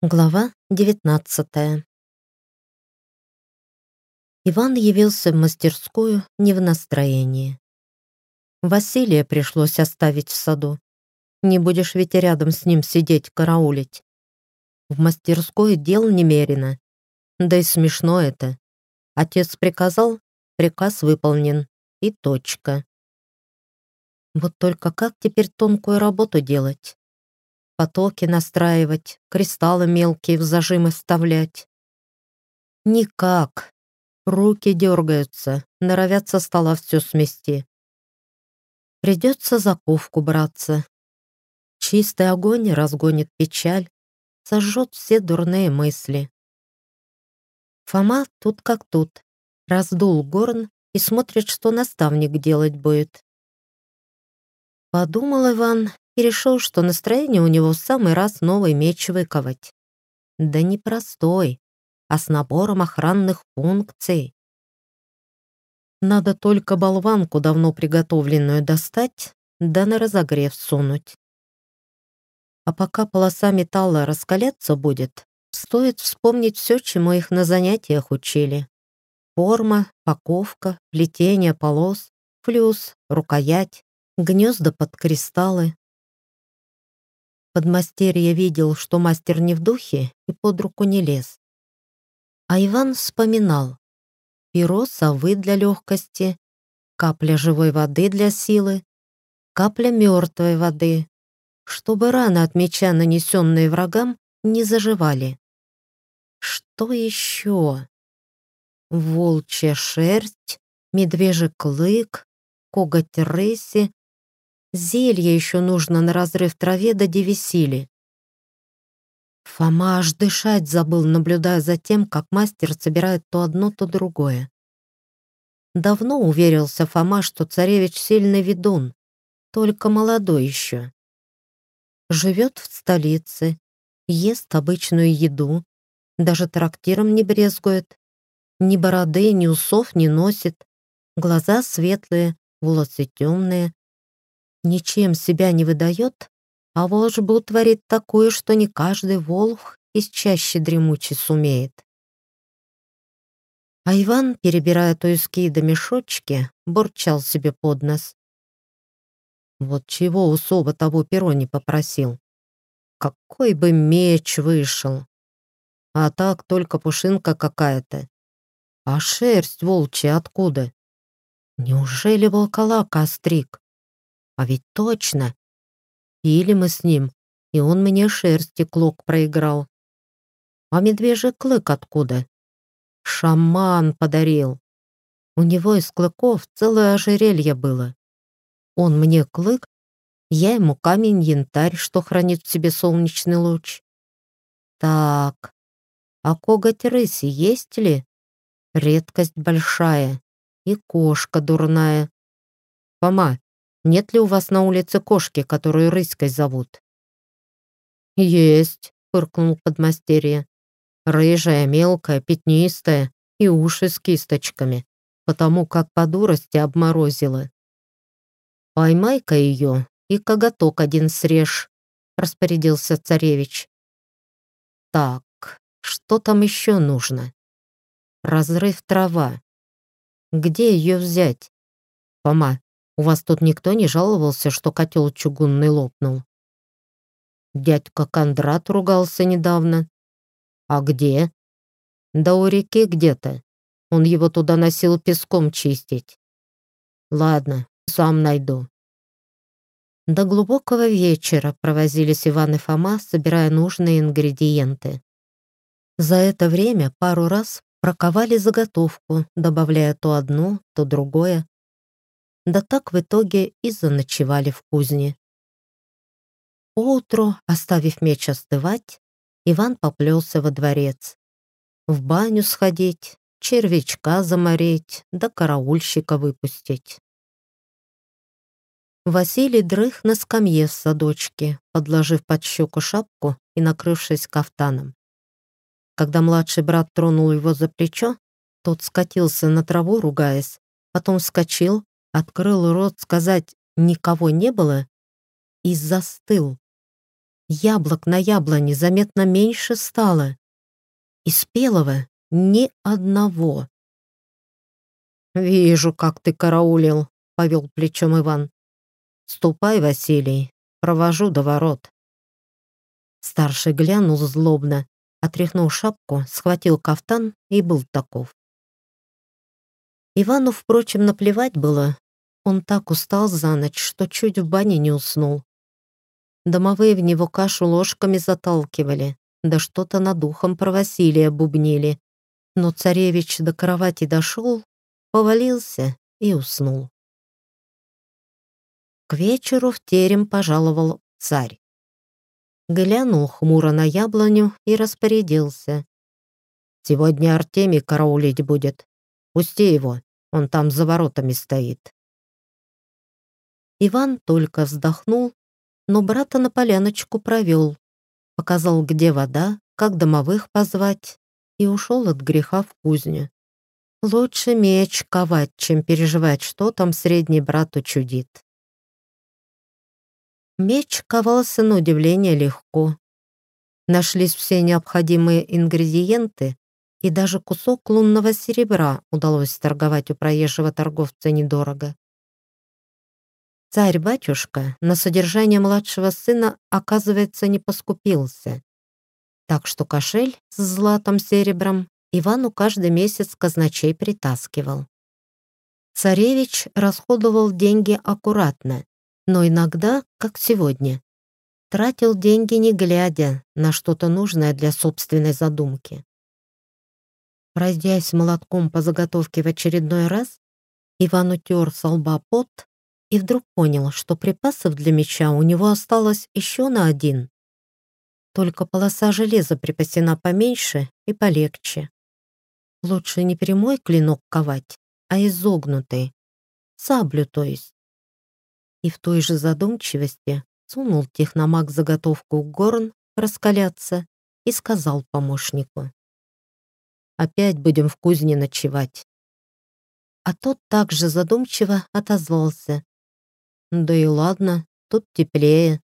Глава 19 Иван явился в мастерскую не в настроении. Василия пришлось оставить в саду. Не будешь ведь рядом с ним сидеть, караулить. В мастерской дел немерено. Да и смешно это. Отец приказал, приказ выполнен. И точка. Вот только как теперь тонкую работу делать? Потоки настраивать, кристаллы мелкие в зажимы вставлять. Никак. Руки дергаются, норовят со стола все смести. Придется за ковку браться. Чистый огонь разгонит печаль, сожжет все дурные мысли. Фома тут как тут. Раздул горн и смотрит, что наставник делать будет. Подумал Иван и решил, что настроение у него в самый раз новый меч выковать. Да не простой, а с набором охранных функций. Надо только болванку давно приготовленную достать, да на разогрев сунуть. А пока полоса металла раскаляться будет, стоит вспомнить все, чему их на занятиях учили. Форма, паковка, плетение полос, флюс, рукоять, гнезда под кристаллы, Подмастерье видел, что мастер не в духе и под руку не лез. А Иван вспоминал. Перо совы для легкости, капля живой воды для силы, капля мертвой воды, чтобы раны от меча, нанесенные врагам, не заживали. Что еще? Волчья шерсть, медвежий клык, коготь рыси, Зелье еще нужно на разрыв траве до девесили. Фома аж дышать забыл, наблюдая за тем, как мастер собирает то одно, то другое. Давно уверился Фома, что царевич сильный ведун, только молодой еще. Живет в столице, ест обычную еду, даже трактиром не брезгует, ни бороды, ни усов не носит, глаза светлые, волосы темные, ничем себя не выдает, а волжбу творит такое, что не каждый волх из чаще дремучий сумеет. А Иван, перебирая туиски до мешочки, бурчал себе под нос. Вот чего у Сова того перо не попросил. Какой бы меч вышел. А так только пушинка какая-то. А шерсть волчья откуда? Неужели волколака остриг? А ведь точно. Пили мы с ним, и он мне шерсти клок проиграл. А медвежий клык откуда? Шаман подарил. У него из клыков целое ожерелье было. Он мне клык, я ему камень-янтарь, что хранит в себе солнечный луч. Так, а коготь рыси есть ли? Редкость большая. И кошка дурная. Фома, нет ли у вас на улице кошки, которую рыськой зовут?» «Есть», — фыркнул подмастерье. «Рыжая, мелкая, пятнистая и уши с кисточками, потому как по дурости обморозила». «Поймай-ка ее и коготок один срежь», — распорядился царевич. «Так, что там еще нужно?» «Разрыв трава. Где ее взять?» «Фома, у вас тут никто не жаловался, что котел чугунный лопнул?» Дядька Кондрат ругался недавно. «А где?» «Да у реки где-то. Он его туда носил песком чистить». «Ладно, сам найду». До глубокого вечера провозились Иван и Фома, собирая нужные ингредиенты. За это время пару раз проковали заготовку, добавляя то одно, то другое, да так в итоге и заночевали в кузне. Поутру, оставив меч остывать, Иван поплелся во дворец. В баню сходить, червячка замореть, да караульщика выпустить. Василий дрых на скамье в садочке, подложив под щеку шапку и накрывшись кафтаном. Когда младший брат тронул его за плечо, тот скатился на траву, ругаясь, потом вскочил, открыл рот сказать «никого не было» и застыл. яблок на яблоне заметно меньше стало. И спелого ни одного. «Вижу, как ты караулил», — повел плечом Иван. «Ступай, Василий, провожу до ворот». Старший глянул злобно, отряхнул шапку, схватил кафтан и был таков. Ивану, впрочем, наплевать было. Он так устал за ночь, что чуть в бане не уснул. Домовые в него кашу ложками заталкивали, да что-то над ухом про Василия бубнили. Но царевич до кровати дошел, повалился и уснул. К вечеру в терем пожаловал царь. Глянул хмуро на яблоню и распорядился. «Сегодня Артемий караулить будет. Пусти его, он там за воротами стоит». Иван только вздохнул, но брата на поляночку провел, показал, где вода, как домовых позвать, и ушел от греха в кузню. Лучше меч ковать, чем переживать, что там средний брат учудит. Меч ковался на удивление легко. Нашлись все необходимые ингредиенты, и даже кусок лунного серебра удалось торговать у проезжего торговца недорого. Царь-батюшка на содержание младшего сына, оказывается, не поскупился. Так что кошель с златом серебром Ивану каждый месяц казначей притаскивал. Царевич расходовал деньги аккуратно, но иногда, как сегодня, тратил деньги не глядя на что-то нужное для собственной задумки. Пройдясь молотком по заготовке в очередной раз, Иван утер со лба пот и вдруг понял, что припасов для меча у него осталось еще на один. Только полоса железа припасена поменьше и полегче. Лучше не прямой клинок ковать, а изогнутый. Саблю, то есть и в той же задумчивости сунул техномаг заготовку горн раскаляться и сказал помощнику. «Опять будем в кузне ночевать». А тот также задумчиво отозвался. «Да и ладно, тут теплее.